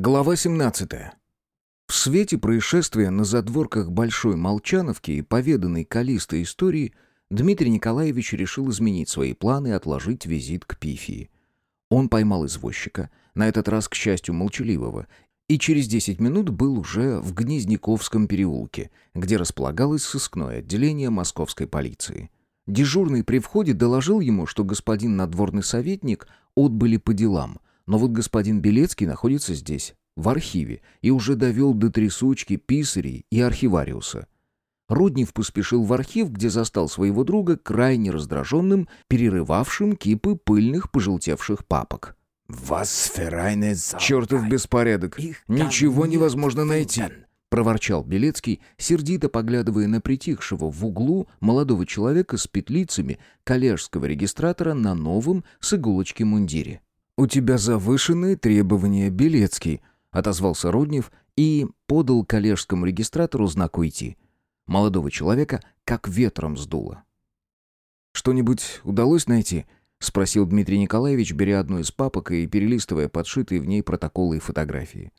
Глава 17. В свете происшествия на задворках Большой Молчановки и поведанной Калистой истории Дмитрий Николаевич решил изменить свои планы и отложить визит к Пифии. Он поймал извозчика, на этот раз, к счастью, молчаливого, и через 10 минут был уже в Гнезняковском переулке, где располагалось сыскное отделение московской полиции. Дежурный при входе доложил ему, что господин надворный советник отбыли по делам – но вот господин Белецкий находится здесь, в архиве, и уже довел до трясучки писарей и архивариуса. Руднев поспешил в архив, где застал своего друга крайне раздраженным, перерывавшим кипы пыльных пожелтевших папок. «Вас ферайне «Чертов беспорядок! Ничего невозможно найти!» — проворчал Белецкий, сердито поглядывая на притихшего в углу молодого человека с петлицами коллежского регистратора на новом с иголочки мундире. «У тебя завышенные требования, Белецкий», — отозвался Руднев и подал коллежскому регистратору знак «Уйти». Молодого человека как ветром сдуло. «Что-нибудь удалось найти?» — спросил Дмитрий Николаевич, беря одну из папок и перелистывая подшитые в ней протоколы и фотографии.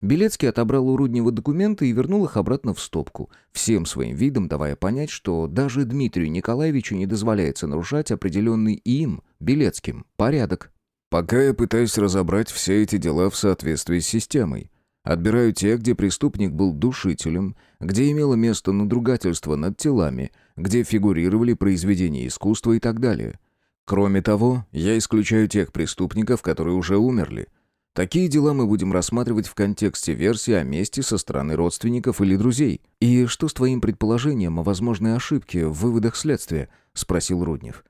Белецкий отобрал у Руднева документы и вернул их обратно в стопку, всем своим видом давая понять, что даже Дмитрию Николаевичу не дозволяется нарушать определенный им, Белецким, порядок. Пока я пытаюсь разобрать все эти дела в соответствии с системой. Отбираю те, где преступник был душителем, где имело место надругательство над телами, где фигурировали произведения искусства и так далее. Кроме того, я исключаю тех преступников, которые уже умерли. Такие дела мы будем рассматривать в контексте версии о месте со стороны родственников или друзей. «И что с твоим предположением о возможной ошибке в выводах следствия?» — спросил Руднев.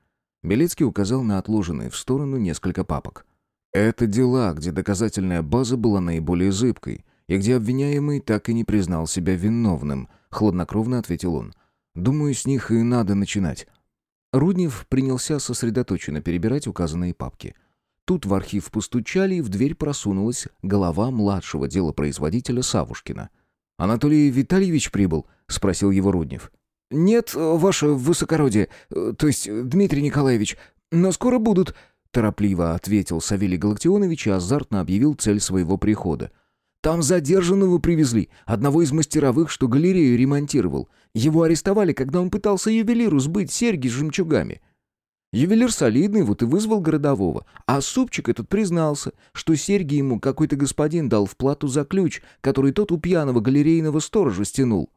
Белецкий указал на отложенные в сторону несколько папок. «Это дела, где доказательная база была наиболее зыбкой, и где обвиняемый так и не признал себя виновным», — хладнокровно ответил он. «Думаю, с них и надо начинать». Руднев принялся сосредоточенно перебирать указанные папки. Тут в архив постучали, и в дверь просунулась голова младшего делопроизводителя Савушкина. «Анатолий Витальевич прибыл?» — спросил его Руднев. «Нет, ваше высокородие, то есть Дмитрий Николаевич, но скоро будут», — торопливо ответил Савелий Галактионович и азартно объявил цель своего прихода. «Там задержанного привезли, одного из мастеровых, что галерею ремонтировал. Его арестовали, когда он пытался ювелиру сбыть серьги с жемчугами». Ювелир солидный, вот и вызвал городового. А супчик этот признался, что серьги ему какой-то господин дал в плату за ключ, который тот у пьяного галерейного сторожа стянул.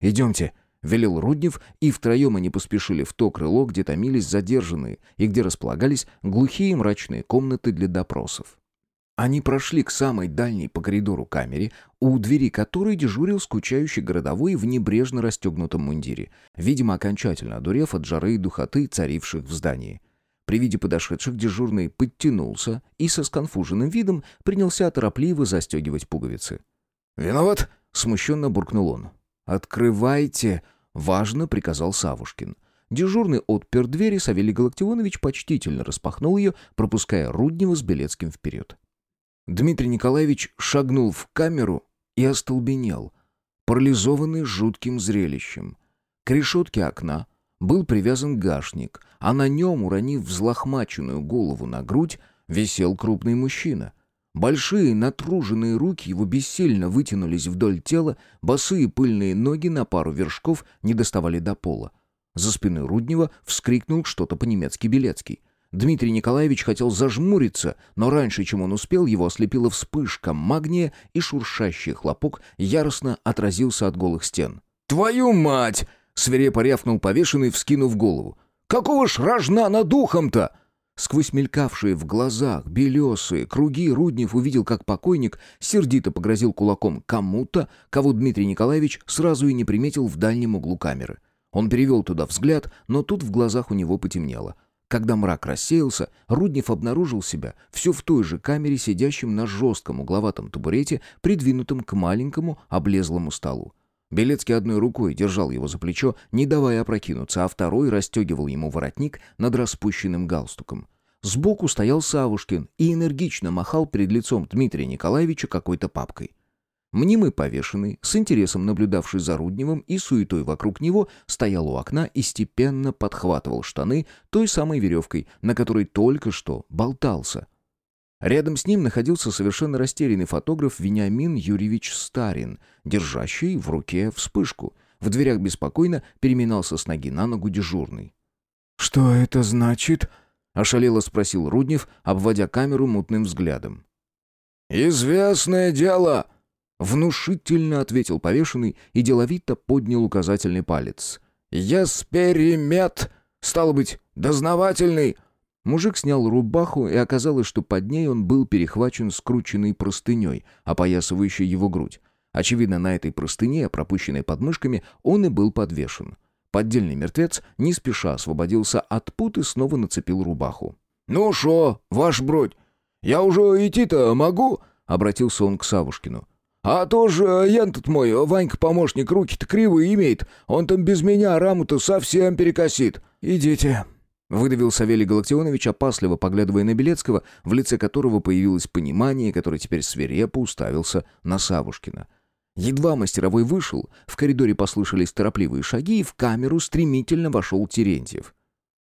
«Идемте», велел Руднев, и втроем они поспешили в то крыло, где томились задержанные и где располагались глухие мрачные комнаты для допросов. Они прошли к самой дальней по коридору камере, у двери которой дежурил скучающий городовой в небрежно расстегнутом мундире, видимо, окончательно одурев от жары и духоты, царивших в здании. При виде подошедших дежурный подтянулся и со сконфуженным видом принялся торопливо застегивать пуговицы. «Виноват?» — смущенно буркнул он. «Открывайте!» Важно, приказал Савушкин. Дежурный отпер дверь, и Савелий Галактионович почтительно распахнул ее, пропуская Руднева с Белецким вперед. Дмитрий Николаевич шагнул в камеру и остолбенел, парализованный жутким зрелищем. К решетке окна был привязан гашник, а на нем, уронив взлохмаченную голову на грудь, висел крупный мужчина. Большие натруженные руки его бессильно вытянулись вдоль тела, босые пыльные ноги на пару вершков не доставали до пола. За спиной Руднева вскрикнул что-то по-немецки Белецкий. Дмитрий Николаевич хотел зажмуриться, но раньше, чем он успел, его ослепила вспышка магния, и шуршащий хлопок яростно отразился от голых стен. «Твою мать!» — свирепо рявкнул повешенный, вскинув голову. «Какого ж рожна над духом-то?» Сквозь мелькавшие в глазах белесые круги Руднев увидел, как покойник сердито погрозил кулаком кому-то, кого Дмитрий Николаевич сразу и не приметил в дальнем углу камеры. Он перевел туда взгляд, но тут в глазах у него потемнело. Когда мрак рассеялся, Руднев обнаружил себя все в той же камере, сидящем на жестком угловатом табурете, придвинутом к маленькому облезлому столу. Белецкий одной рукой держал его за плечо, не давая опрокинуться, а второй расстегивал ему воротник над распущенным галстуком. Сбоку стоял Савушкин и энергично махал перед лицом Дмитрия Николаевича какой-то папкой. Мнимый повешенный, с интересом наблюдавший за Рудневым и суетой вокруг него, стоял у окна и степенно подхватывал штаны той самой веревкой, на которой только что болтался. Рядом с ним находился совершенно растерянный фотограф Вениамин Юрьевич Старин, держащий в руке вспышку. В дверях беспокойно переминался с ноги на ногу дежурный. «Что это значит?» — ошалело спросил Руднев, обводя камеру мутным взглядом. «Известное дело!» — внушительно ответил повешенный и деловито поднял указательный палец. «Есперимет! Стало быть, дознавательный!» Мужик снял рубаху, и оказалось, что под ней он был перехвачен скрученной простыней, опоясывающей его грудь. Очевидно, на этой простыне, пропущенной подмышками, он и был подвешен. Поддельный мертвец не спеша освободился от пут и снова нацепил рубаху. «Ну шо, ваш бродь, я уже идти-то могу?» — обратился он к Савушкину. «А то же ян тут мой, Ванька-помощник, руки-то кривые имеет. Он там без меня раму-то совсем перекосит». «Идите», Выдавил Савелий Галактионович, опасливо поглядывая на Белецкого, в лице которого появилось понимание, которое теперь свирепо уставился на Савушкина. Едва мастеровой вышел, в коридоре послышались торопливые шаги, и в камеру стремительно вошел Терентьев.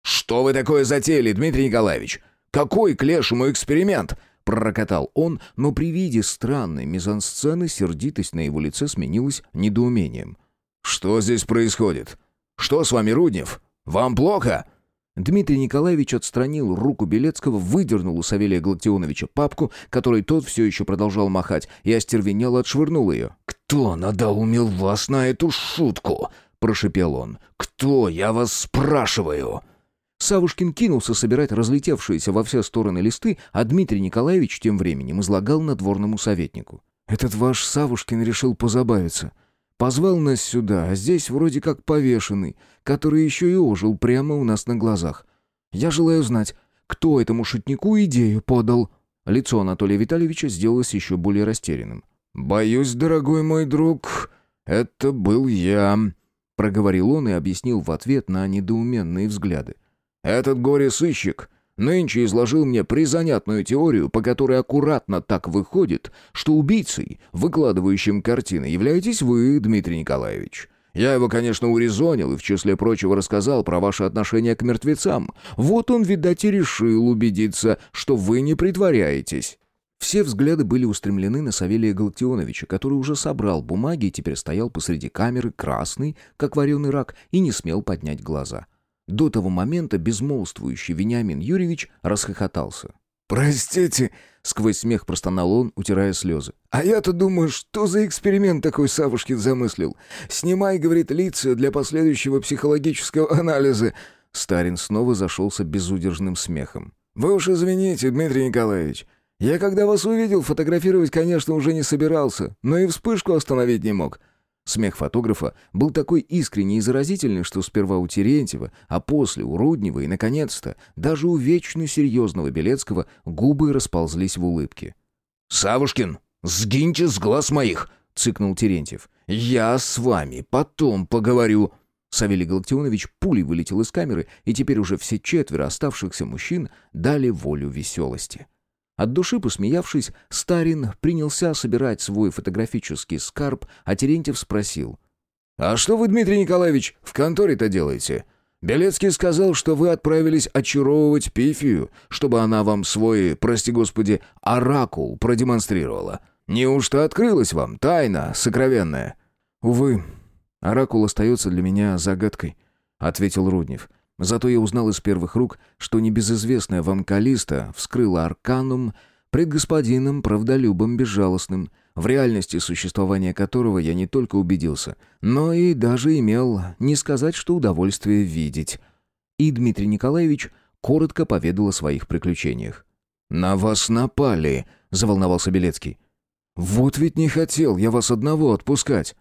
«Что вы такое затеяли, Дмитрий Николаевич? Какой к лешему эксперимент?» Пророкотал он, но при виде странной мизансцены сердитость на его лице сменилась недоумением. «Что здесь происходит? Что с вами, Руднев? Вам плохо?» Дмитрий Николаевич отстранил руку Белецкого, выдернул у Савелия Галактионовича папку, которой тот все еще продолжал махать, и остервенело отшвырнул ее. «Кто надоумил вас на эту шутку?» — прошепел он. «Кто, я вас спрашиваю?» Савушкин кинулся собирать разлетевшиеся во все стороны листы, а Дмитрий Николаевич тем временем излагал надворному советнику. «Этот ваш Савушкин решил позабавиться. Позвал нас сюда, а здесь вроде как повешенный, который еще и ожил прямо у нас на глазах. Я желаю знать, кто этому шутнику идею подал». Лицо Анатолия Витальевича сделалось еще более растерянным. «Боюсь, дорогой мой друг, это был я», — проговорил он и объяснил в ответ на недоуменные взгляды. «Этот горе-сыщик нынче изложил мне призанятную теорию, по которой аккуратно так выходит, что убийцей, выкладывающим картины, являетесь вы, Дмитрий Николаевич. Я его, конечно, урезонил и в числе прочего рассказал про ваше отношение к мертвецам. Вот он, видать, и решил убедиться, что вы не притворяетесь». Все взгляды были устремлены на Савелия Галактионовича, который уже собрал бумаги и теперь стоял посреди камеры, красный, как вареный рак, и не смел поднять глаза. До того момента безмолвствующий Вениамин Юрьевич расхохотался. «Простите», — сквозь смех простонал он, утирая слезы. «А я-то думаю, что за эксперимент такой Савушкин замыслил? Снимай, — говорит, — лица для последующего психологического анализа». Старин снова зашелся безудержным смехом. «Вы уж извините, Дмитрий Николаевич. Я, когда вас увидел, фотографировать, конечно, уже не собирался, но и вспышку остановить не мог. Смех фотографа был такой искренний и заразительный, что сперва у Терентьева, а после у Руднева и, наконец-то, даже у вечно серьезного Белецкого губы расползлись в улыбке. «Савушкин, сгиньте с глаз моих!» — цыкнул Терентьев. «Я с вами потом поговорю». Савелий Галактионович пулей вылетел из камеры, и теперь уже все четверо оставшихся мужчин дали волю веселости. От души посмеявшись, Старин принялся собирать свой фотографический скарб, а Терентьев спросил. «А что вы, Дмитрий Николаевич, в конторе-то делаете? Белецкий сказал, что вы отправились очаровывать Пифию, чтобы она вам свой, прости господи, оракул продемонстрировала. Неужто открылась вам тайна сокровенная?» «Увы, оракул остается для меня загадкой», — ответил Руднев. Зато я узнал из первых рук, что небезызвестная вам Калиста вскрыла арканум пред господином правдолюбом безжалостным, в реальности существования которого я не только убедился, но и даже имел, не сказать, что удовольствие видеть. И Дмитрий Николаевич коротко поведал о своих приключениях. «На вас напали», — заволновался Белецкий. «Вот ведь не хотел я вас одного отпускать».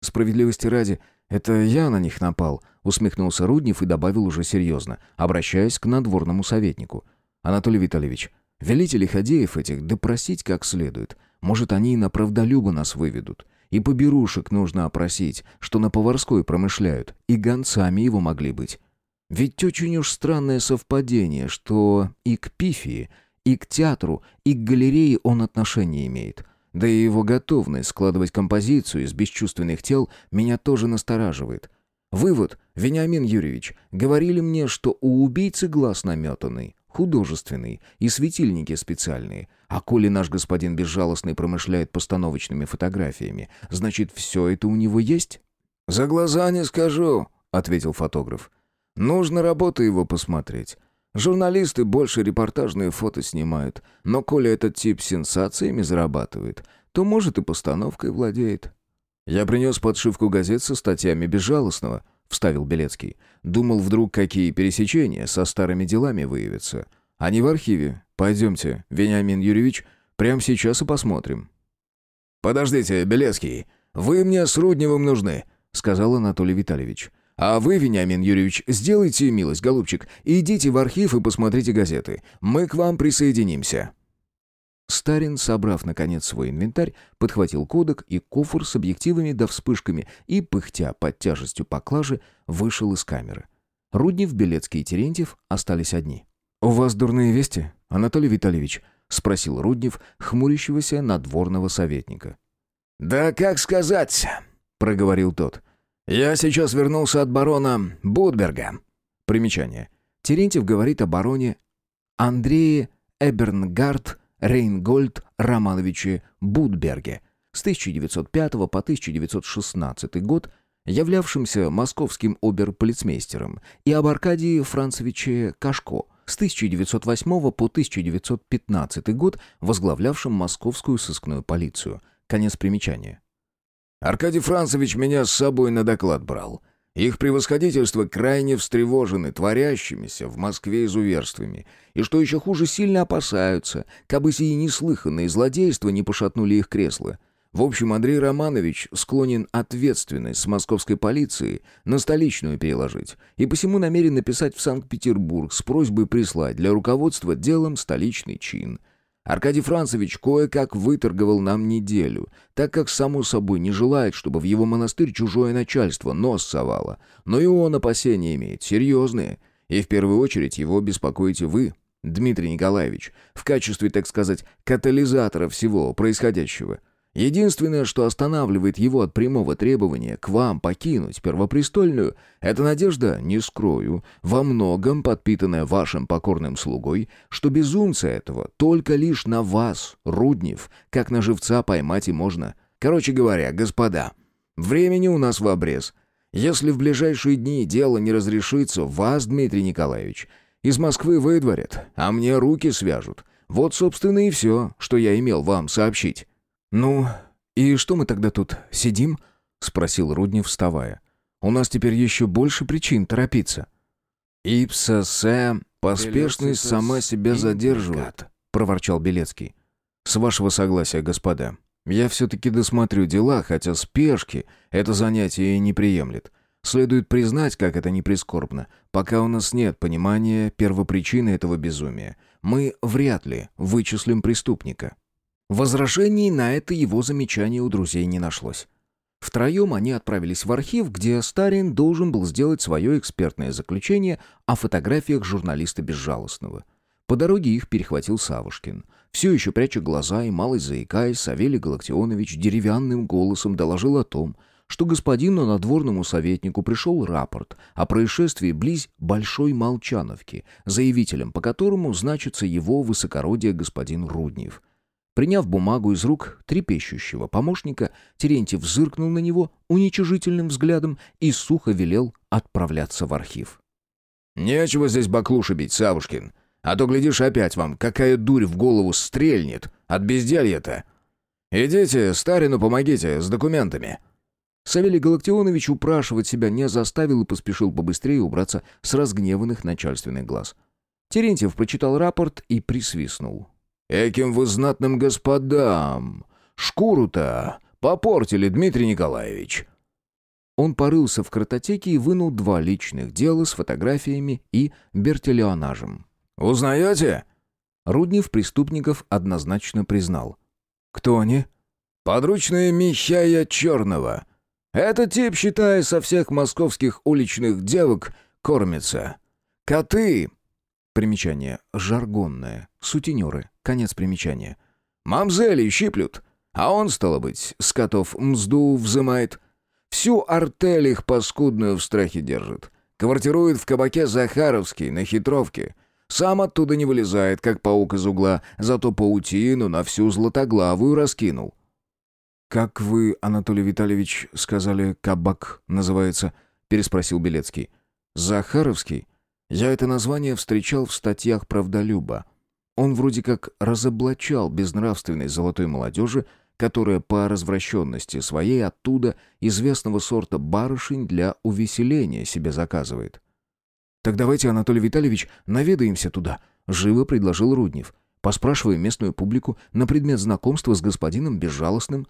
Справедливости ради, это я на них напал — усмехнулся Руднев и добавил уже серьезно, обращаясь к надворному советнику. «Анатолий Витальевич, велите лиходеев этих допросить как следует. Может, они и на правдолюба нас выведут. И поберушек нужно опросить, что на поварской промышляют, и гонцами его могли быть. Ведь очень уж странное совпадение, что и к Пифии, и к театру, и к галерее он отношение имеет». Да и его готовность складывать композицию из бесчувственных тел меня тоже настораживает. Вывод, Вениамин Юрьевич, говорили мне, что у убийцы глаз наметанный. художественный и светильники специальные. А коли наш господин безжалостный промышляет постановочными фотографиями, значит, все это у него есть?» «За глаза не скажу», — ответил фотограф. «Нужно работу его посмотреть. Журналисты больше репортажные фото снимают, но коли этот тип сенсациями зарабатывает, то, может, и постановкой владеет». «Я принес подшивку газет со статьями Безжалостного», — вставил Белецкий. «Думал, вдруг какие пересечения со старыми делами выявятся. Они в архиве. Пойдемте, Вениамин Юрьевич, прямо сейчас и посмотрим». «Подождите, Белецкий, вы мне с Рудневым нужны», — сказал Анатолий Витальевич. «А вы, Вениамин Юрьевич, сделайте милость, голубчик, идите в архив и посмотрите газеты. Мы к вам присоединимся». Старин, собрав, наконец, свой инвентарь, подхватил кодек и кофр с объективами да вспышками и, пыхтя под тяжестью поклажи, вышел из камеры. Руднев, Белецкий и Терентьев остались одни. «У вас дурные вести, Анатолий Витальевич?» — спросил Руднев, хмурящегося надворного советника. «Да как сказать?» — проговорил тот. «Я сейчас вернулся от барона Будберга». Примечание. Терентьев говорит о бароне Андрее Эбернгард Рейнгольд Романовиче Будберге с 1905 по 1916 год, являвшимся московским оберполицмейстером, и об Аркадии Францевиче Кашко с 1908 по 1915 год, возглавлявшим московскую сыскную полицию. Конец примечания. «Аркадий Францевич меня с собой на доклад брал». Их превосходительство крайне встревожены творящимися в Москве изуверствами, и, что еще хуже, сильно опасаются, кабы сии неслыханные злодейства не пошатнули их кресла. В общем, Андрей Романович склонен ответственность с московской полиции на столичную переложить, и посему намерен написать в Санкт-Петербург с просьбой прислать для руководства делом столичный чин – Аркадий Францевич кое-как выторговал нам неделю, так как, само собой, не желает, чтобы в его монастырь чужое начальство нос совало. Но и он опасения имеет, серьезные. И в первую очередь его беспокоите вы, Дмитрий Николаевич, в качестве, так сказать, катализатора всего происходящего. Единственное, что останавливает его от прямого требования к вам покинуть Первопрестольную, это надежда, не скрою, во многом подпитанная вашим покорным слугой, что безумца этого только лишь на вас, Руднев, как на живца поймать и можно. Короче говоря, господа, времени у нас в обрез. Если в ближайшие дни дело не разрешится, вас, Дмитрий Николаевич, из Москвы выдворят, а мне руки свяжут. Вот, собственно, и все, что я имел вам сообщить». «Ну, и что мы тогда тут сидим?» — спросил Руднев, вставая. «У нас теперь еще больше причин торопиться». «Ипса се, поспешность сама себя задерживает», — проворчал Белецкий. «С вашего согласия, господа, я все-таки досмотрю дела, хотя спешки это занятие и не приемлет. Следует признать, как это не прискорбно, пока у нас нет понимания первопричины этого безумия. Мы вряд ли вычислим преступника». Возражений на это его замечание у друзей не нашлось. Втроем они отправились в архив, где Старин должен был сделать свое экспертное заключение о фотографиях журналиста Безжалостного. По дороге их перехватил Савушкин. Все еще пряча глаза и малость заикаясь, Савелий Галактионович деревянным голосом доложил о том, что господину надворному советнику пришел рапорт о происшествии близ Большой Молчановки, заявителем по которому значится его высокородие господин Руднев – Приняв бумагу из рук трепещущего помощника, Терентьев зыркнул на него уничижительным взглядом и сухо велел отправляться в архив. «Нечего здесь баклуши бить, Савушкин. А то, глядишь, опять вам какая дурь в голову стрельнет от безделья-то. Идите, Старину помогите с документами». Савелий Галактионович упрашивать себя не заставил и поспешил побыстрее убраться с разгневанных начальственных глаз. Терентьев прочитал рапорт и присвистнул. Эким вы знатным господам! Шкуру-то попортили, Дмитрий Николаевич!» Он порылся в картотеке и вынул два личных дела с фотографиями и бертелеонажем. «Узнаете?» Руднев преступников однозначно признал. «Кто они?» «Подручные Михая Черного. Этот тип, считая со всех московских уличных девок, кормится. Коты Примечание. Жаргонное. Сутенеры. Конец примечания. «Мамзели щиплют, а он, стало быть, с котов мзду взымает. Всю артель их паскудную в страхе держит. Квартирует в кабаке Захаровский на Хитровке. Сам оттуда не вылезает, как паук из угла, зато паутину на всю златоглавую раскинул». «Как вы, Анатолий Витальевич, сказали, кабак называется?» — переспросил Белецкий. «Захаровский? Я это название встречал в статьях «Правдолюба». Он вроде как разоблачал безнравственной золотой молодежи, которая по развращенности своей оттуда известного сорта барышень для увеселения себе заказывает. «Так давайте, Анатолий Витальевич, наведаемся туда», — живо предложил Руднев. «Поспрашиваем местную публику на предмет знакомства с господином Безжалостным».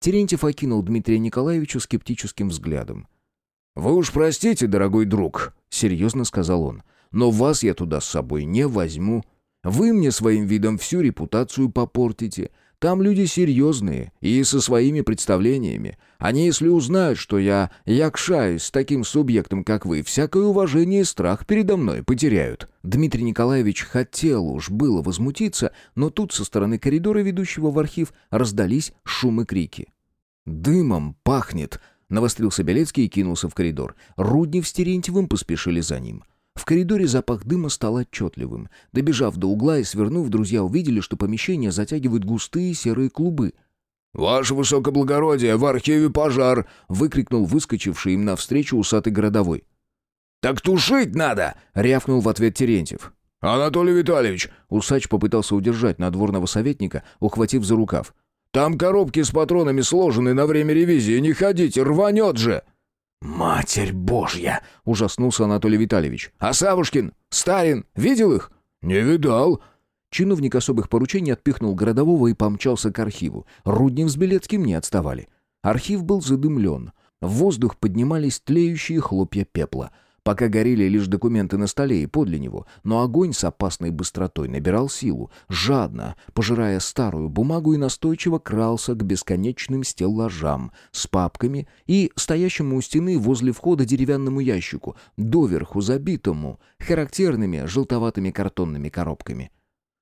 Терентьев окинул Дмитрия Николаевича скептическим взглядом. «Вы уж простите, дорогой друг», — серьезно сказал он, «но вас я туда с собой не возьму. Вы мне своим видом всю репутацию попортите. Там люди серьезные и со своими представлениями. Они, если узнают, что я якшаюсь с таким субъектом, как вы, всякое уважение и страх передо мной потеряют». Дмитрий Николаевич хотел уж было возмутиться, но тут со стороны коридора, ведущего в архив, раздались шум и крики. «Дымом пахнет!» — навострился Белецкий и кинулся в коридор. Руднев с Терентьевым поспешили за ним. В коридоре запах дыма стал отчетливым. Добежав до угла и свернув, друзья увидели, что помещение затягивают густые серые клубы. «Ваше высокоблагородие, в архиве пожар!» — выкрикнул выскочивший им навстречу усатый городовой. «Так тушить надо!» — рявкнул в ответ Терентьев. «Анатолий Витальевич!» — усач попытался удержать надворного советника, ухватив за рукав. «Там коробки с патронами сложены на время ревизии, не ходите, рванет же!» «Матерь Божья!» — ужаснулся Анатолий Витальевич. «А Савушкин? Старин? Видел их?» «Не видал». Чиновник особых поручений отпихнул городового и помчался к архиву. Руднев с Белецким не отставали. Архив был задымлен. В воздух поднимались тлеющие хлопья пепла — Пока горели лишь документы на столе и подле него, но огонь с опасной быстротой набирал силу, жадно, пожирая старую бумагу и настойчиво крался к бесконечным стеллажам с папками и стоящему у стены возле входа деревянному ящику, доверху забитому, характерными желтоватыми картонными коробками.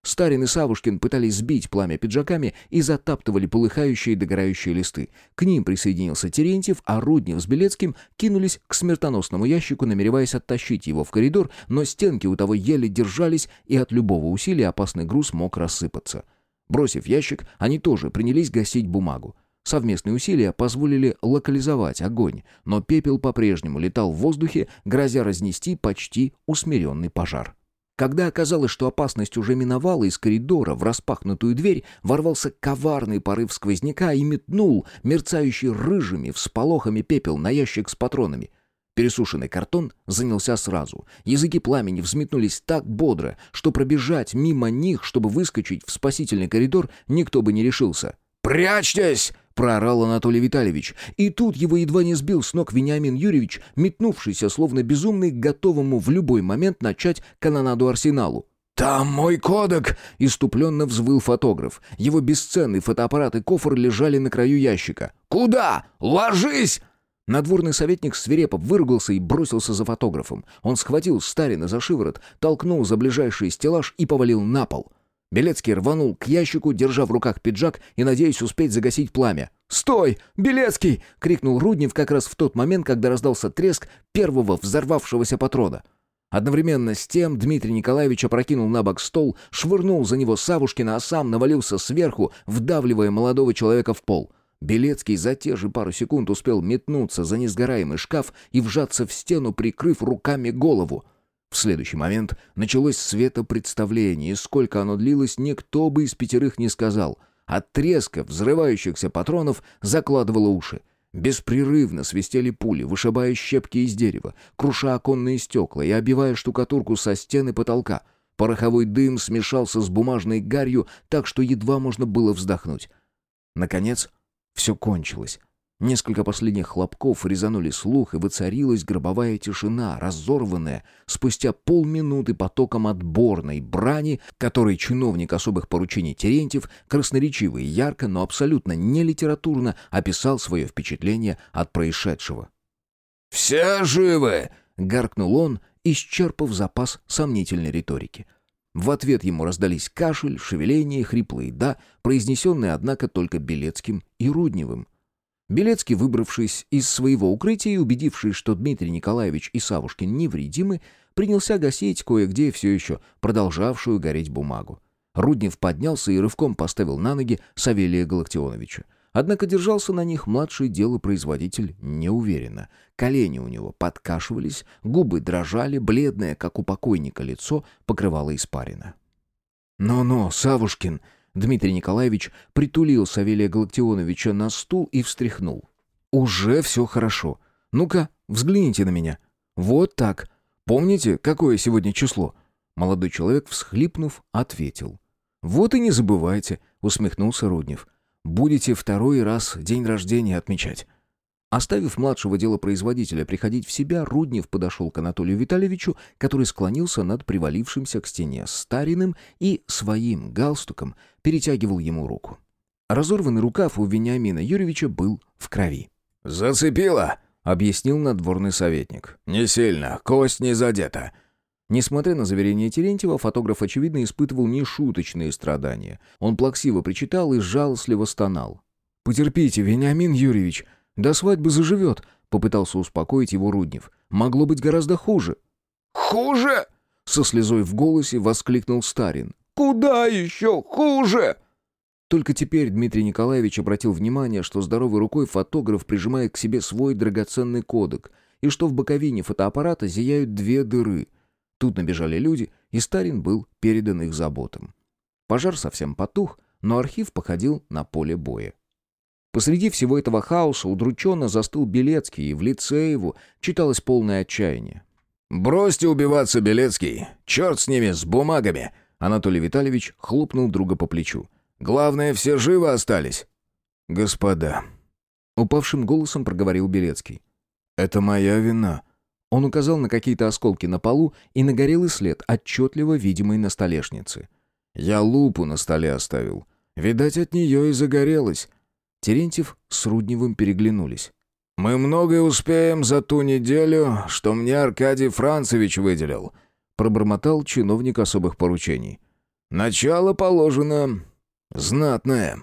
Старин и Савушкин пытались сбить пламя пиджаками и затаптывали полыхающие и догорающие листы. К ним присоединился Терентьев, а Руднев с Белецким кинулись к смертоносному ящику, намереваясь оттащить его в коридор, но стенки у того еле держались, и от любого усилия опасный груз мог рассыпаться. Бросив ящик, они тоже принялись гасить бумагу. Совместные усилия позволили локализовать огонь, но пепел по-прежнему летал в воздухе, грозя разнести почти усмиренный пожар. Когда оказалось, что опасность уже миновала, из коридора в распахнутую дверь ворвался коварный порыв сквозняка и метнул мерцающий рыжими всполохами пепел на ящик с патронами. Пересушенный картон занялся сразу. Языки пламени взметнулись так бодро, что пробежать мимо них, чтобы выскочить в спасительный коридор, никто бы не решился. «Прячьтесь!» Проорал Анатолий Витальевич. И тут его едва не сбил с ног Вениамин Юрьевич, метнувшийся, словно безумный, готовому в любой момент начать канонаду арсеналу. «Там мой кодек!» — иступленно взвыл фотограф. Его бесценный фотоаппарат и кофр лежали на краю ящика. «Куда? Ложись!» Надворный советник свирепо выругался и бросился за фотографом. Он схватил Старина за шиворот, толкнул за ближайший стеллаж и повалил на пол. Белецкий рванул к ящику, держа в руках пиджак и надеясь успеть загасить пламя. «Стой! Белецкий!» — крикнул Руднев как раз в тот момент, когда раздался треск первого взорвавшегося патрона. Одновременно с тем Дмитрий Николаевич опрокинул на бок стол, швырнул за него Савушкина, а сам навалился сверху, вдавливая молодого человека в пол. Белецкий за те же пару секунд успел метнуться за несгораемый шкаф и вжаться в стену, прикрыв руками голову. В следующий момент началось светопредставление, и сколько оно длилось, никто бы из пятерых не сказал. От треска взрывающихся патронов закладывало уши. Беспрерывно свистели пули, вышибая щепки из дерева, круша оконные стекла и обивая штукатурку со стены потолка. Пороховой дым смешался с бумажной гарью, так что едва можно было вздохнуть. Наконец, все кончилось. Несколько последних хлопков резанули слух, и воцарилась гробовая тишина, разорванная спустя полминуты потоком отборной брани, которой чиновник особых поручений Терентьев красноречиво и ярко, но абсолютно не литературно описал свое впечатление от происшедшего. «Все живы!» — гаркнул он, исчерпав запас сомнительной риторики. В ответ ему раздались кашель, шевеление, хриплые «да», произнесенные, однако, только Белецким и Рудневым — Белецкий, выбравшись из своего укрытия и убедившись, что Дмитрий Николаевич и Савушкин невредимы, принялся гасить кое-где все еще продолжавшую гореть бумагу. Руднев поднялся и рывком поставил на ноги Савелия Галактионовича. Однако держался на них младший делопроизводитель неуверенно. Колени у него подкашивались, губы дрожали, бледное, как у покойника, лицо покрывало испарина. «Но-но, Савушкин!» Дмитрий Николаевич притулил Савелия Галактионовича на стул и встряхнул. «Уже все хорошо. Ну-ка, взгляните на меня. Вот так. Помните, какое сегодня число?» Молодой человек, всхлипнув, ответил. «Вот и не забывайте», — усмехнулся Руднев. «Будете второй раз день рождения отмечать». Оставив младшего делопроизводителя приходить в себя, Руднев подошел к Анатолию Витальевичу, который склонился над привалившимся к стене стариным и своим галстуком перетягивал ему руку. Разорванный рукав у Вениамина Юрьевича был в крови. «Зацепило!» — объяснил надворный советник. «Не сильно, кость не задета». Несмотря на заверение Терентьева, фотограф, очевидно, испытывал нешуточные страдания. Он плаксиво причитал и жалостливо стонал. «Потерпите, Вениамин Юрьевич, до свадьбы заживет», — попытался успокоить его Руднев. «Могло быть гораздо хуже». «Хуже?» — со слезой в голосе воскликнул Старин. «Куда еще хуже?» Только теперь Дмитрий Николаевич обратил внимание, что здоровой рукой фотограф прижимает к себе свой драгоценный кодек, и что в боковине фотоаппарата зияют две дыры — Тут набежали люди, и Старин был передан их заботам. Пожар совсем потух, но архив походил на поле боя. Посреди всего этого хаоса удрученно застыл Белецкий, и в лице его читалось полное отчаяние. «Бросьте убиваться, Белецкий! Черт с ними, с бумагами!» Анатолий Витальевич хлопнул друга по плечу. «Главное, все живы остались!» «Господа!» Упавшим голосом проговорил Белецкий. «Это моя вина. Он указал на какие-то осколки на полу и на горелый след, отчетливо видимый на столешнице. «Я лупу на столе оставил. Видать, от нее и загорелась». Терентьев с Рудневым переглянулись. «Мы многое успеем за ту неделю, что мне Аркадий Францевич выделил», пробормотал чиновник особых поручений. «Начало положено знатное».